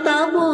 cantando.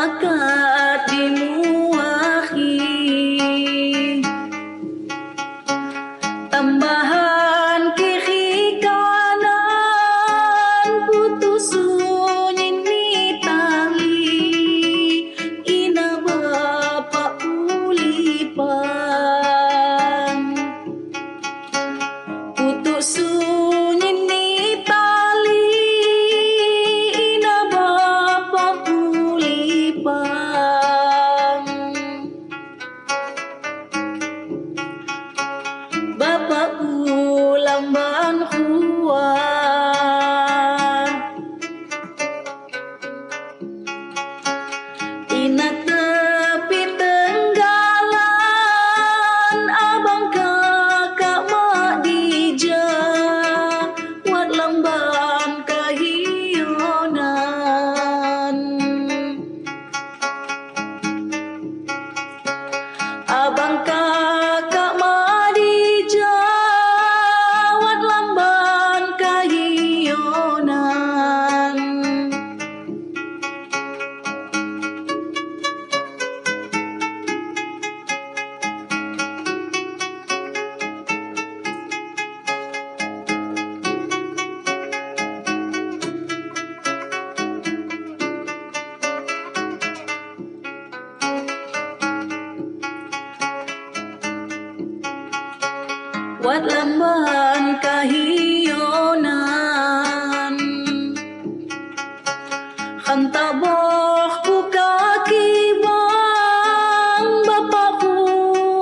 Kaaka Bapak pulang ban hua Buat lamban kahiyonan Hantabok ku kakibang Bapakku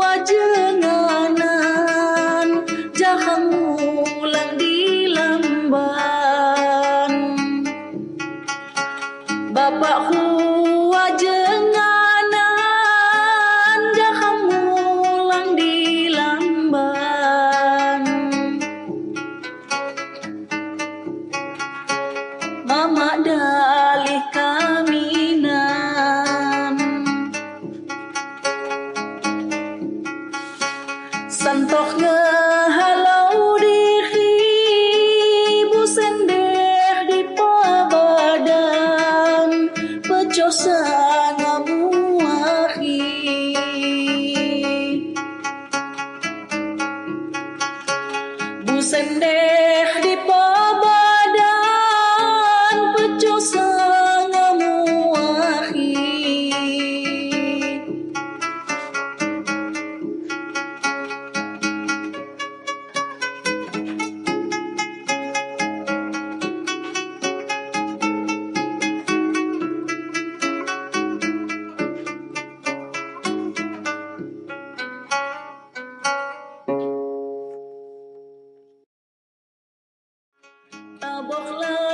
ajenganan Jahang ulang di lamban Bapakku dalih kaminan Santok ngehalau diri Busendeh di pabadan Pecosan taboklah